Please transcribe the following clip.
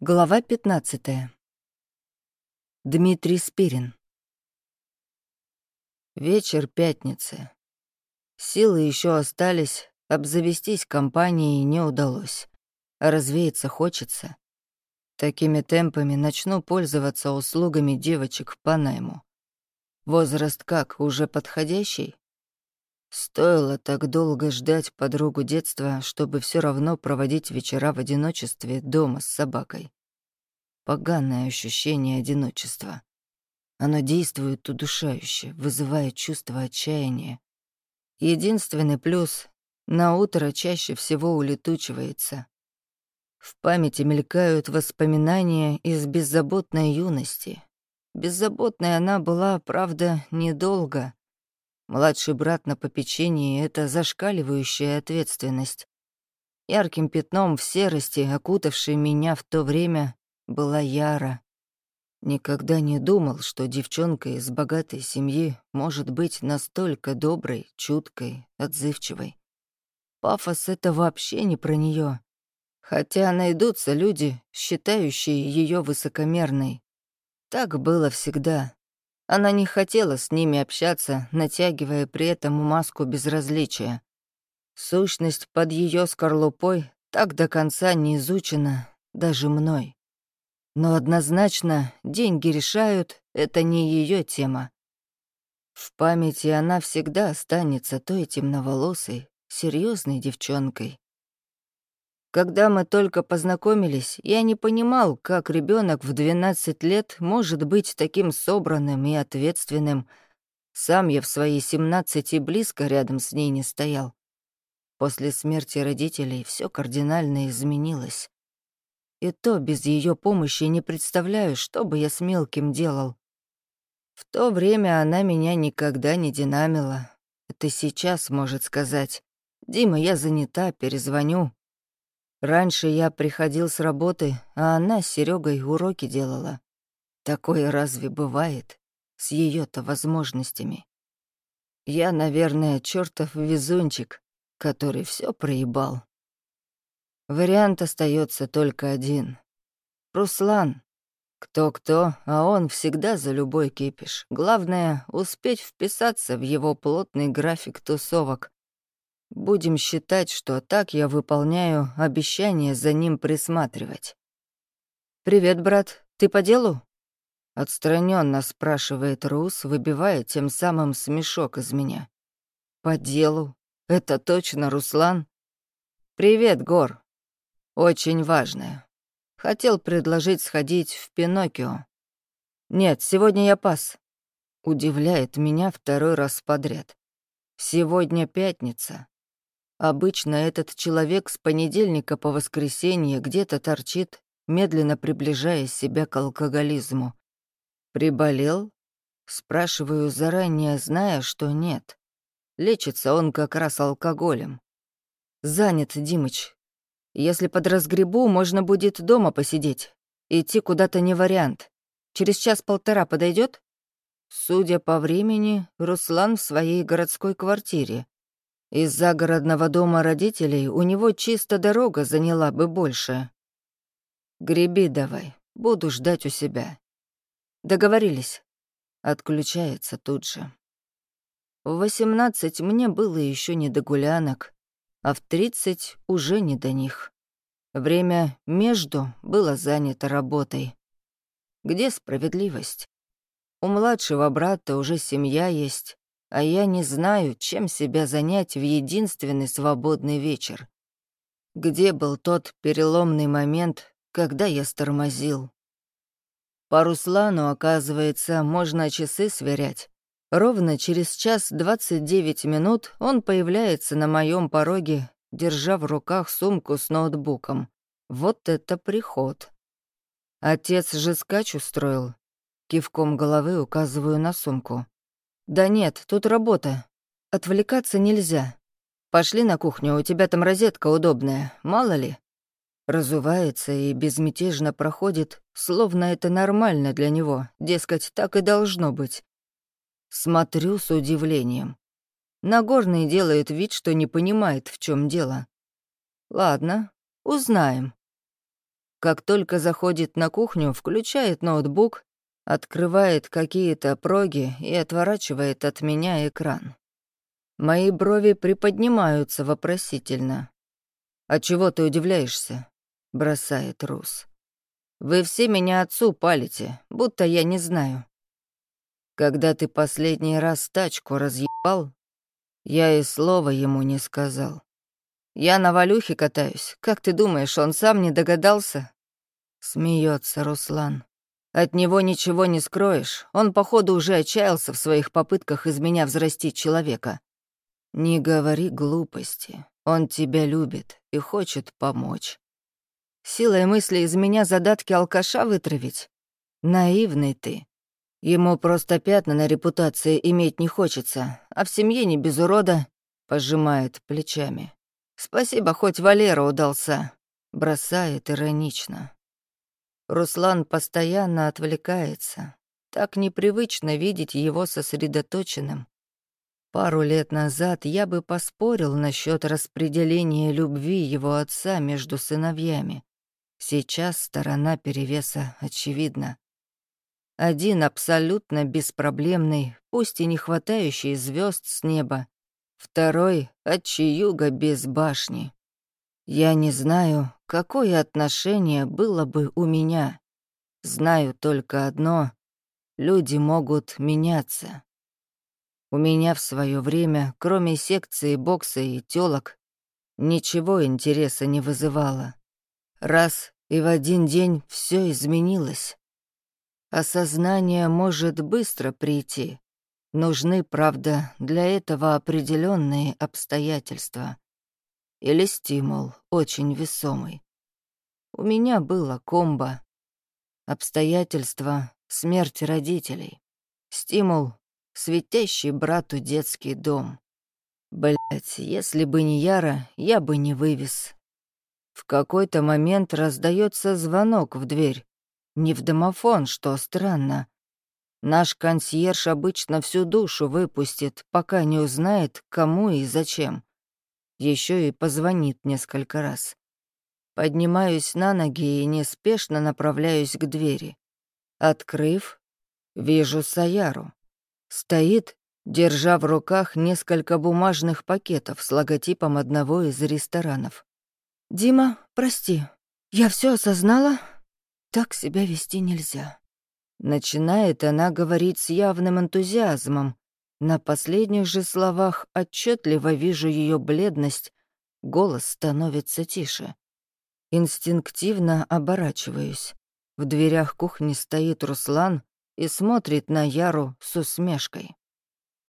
Глава 15. Дмитрий Спирин. Вечер пятницы. Силы еще остались, обзавестись компанией не удалось. Развеяться хочется. Такими темпами начну пользоваться услугами девочек по найму. Возраст как, уже подходящий? Стоило так долго ждать подругу детства, чтобы все равно проводить вечера в одиночестве дома с собакой. Поганое ощущение одиночества. Оно действует удушающе, вызывает чувство отчаяния. Единственный плюс — на утро чаще всего улетучивается. В памяти мелькают воспоминания из беззаботной юности. Беззаботной она была, правда, недолго. Младший брат на попечении — это зашкаливающая ответственность. Ярким пятном в серости, окутавшей меня в то время, была Яра. Никогда не думал, что девчонка из богатой семьи может быть настолько доброй, чуткой, отзывчивой. Пафос — это вообще не про нее. Хотя найдутся люди, считающие ее высокомерной. Так было всегда. Она не хотела с ними общаться, натягивая при этом маску безразличия. Сущность под ее скорлупой так до конца не изучена даже мной. Но однозначно деньги решают, это не ее тема. В памяти она всегда останется той темноволосой, серьезной девчонкой, когда мы только познакомились, я не понимал, как ребенок в 12 лет может быть таким собранным и ответственным. Сам я в свои 17 и близко рядом с ней не стоял. После смерти родителей все кардинально изменилось. И то без ее помощи не представляю, что бы я с мелким делал. В то время она меня никогда не динамила. Это сейчас может сказать. «Дима, я занята, перезвоню, Раньше я приходил с работы, а она с Серегой уроки делала. Такое разве бывает? С ее-то возможностями. Я, наверное, чертов везунчик, который все проебал. Вариант остается только один. Руслан. Кто-кто, а он всегда за любой кипиш. Главное — успеть вписаться в его плотный график тусовок, Будем считать, что так я выполняю обещание за ним присматривать. «Привет, брат. Ты по делу?» Отстраненно спрашивает Рус, выбивая тем самым смешок из меня. «По делу? Это точно Руслан?» «Привет, Гор. Очень важное. Хотел предложить сходить в Пиноккио. Нет, сегодня я пас. Удивляет меня второй раз подряд. Сегодня пятница. Обычно этот человек с понедельника по воскресенье где-то торчит, медленно приближая себя к алкоголизму. «Приболел?» Спрашиваю заранее, зная, что нет. Лечится он как раз алкоголем. «Занят, Димыч. Если подразгребу, можно будет дома посидеть. Идти куда-то не вариант. Через час-полтора подойдет? Судя по времени, Руслан в своей городской квартире. Из загородного дома родителей у него чисто дорога заняла бы больше. Греби давай, буду ждать у себя. Договорились. Отключается тут же. В восемнадцать мне было еще не до гулянок, а в тридцать уже не до них. Время между было занято работой. Где справедливость? У младшего брата уже семья есть, а я не знаю, чем себя занять в единственный свободный вечер. Где был тот переломный момент, когда я стормозил? По Руслану, оказывается, можно часы сверять. Ровно через час двадцать девять минут он появляется на моем пороге, держа в руках сумку с ноутбуком. Вот это приход. Отец же скач устроил. Кивком головы указываю на сумку. «Да нет, тут работа. Отвлекаться нельзя. Пошли на кухню, у тебя там розетка удобная, мало ли». Разувается и безмятежно проходит, словно это нормально для него, дескать, так и должно быть. Смотрю с удивлением. Нагорный делает вид, что не понимает, в чем дело. Ладно, узнаем. Как только заходит на кухню, включает ноутбук, открывает какие-то проги и отворачивает от меня экран. Мои брови приподнимаются вопросительно. «А чего ты удивляешься?» — бросает Рус. «Вы все меня отцу палите, будто я не знаю. Когда ты последний раз тачку разъебал, я и слова ему не сказал. Я на Валюхе катаюсь. Как ты думаешь, он сам не догадался?» Смеется Руслан. От него ничего не скроешь. Он, походу, уже отчаялся в своих попытках из меня взрастить человека. Не говори глупости. Он тебя любит и хочет помочь. Силой мысли из меня задатки алкаша вытравить? Наивный ты. Ему просто пятна на репутации иметь не хочется, а в семье не без урода, пожимает плечами. Спасибо, хоть Валера удался, бросает иронично. Руслан постоянно отвлекается. Так непривычно видеть его сосредоточенным. Пару лет назад я бы поспорил насчет распределения любви его отца между сыновьями. Сейчас сторона перевеса очевидна. Один абсолютно беспроблемный, пусть и не хватающий звезд с неба, второй — от чаюга без башни. Я не знаю, какое отношение было бы у меня. Знаю только одно — люди могут меняться. У меня в свое время, кроме секции бокса и тёлок, ничего интереса не вызывало. Раз и в один день все изменилось. Осознание может быстро прийти. Нужны, правда, для этого определенные обстоятельства или стимул, очень весомый. У меня было комбо. Обстоятельства — смерть родителей. Стимул — светящий брату детский дом. Блять, если бы не Яра, я бы не вывез. В какой-то момент раздается звонок в дверь. Не в домофон, что странно. Наш консьерж обычно всю душу выпустит, пока не узнает, кому и зачем еще и позвонит несколько раз. Поднимаюсь на ноги и неспешно направляюсь к двери. Открыв, вижу Саяру. Стоит, держа в руках несколько бумажных пакетов с логотипом одного из ресторанов. «Дима, прости, я все осознала. Так себя вести нельзя». Начинает она говорить с явным энтузиазмом, на последних же словах отчетливо вижу ее бледность, голос становится тише. Инстинктивно оборачиваюсь. В дверях кухни стоит Руслан и смотрит на Яру с усмешкой.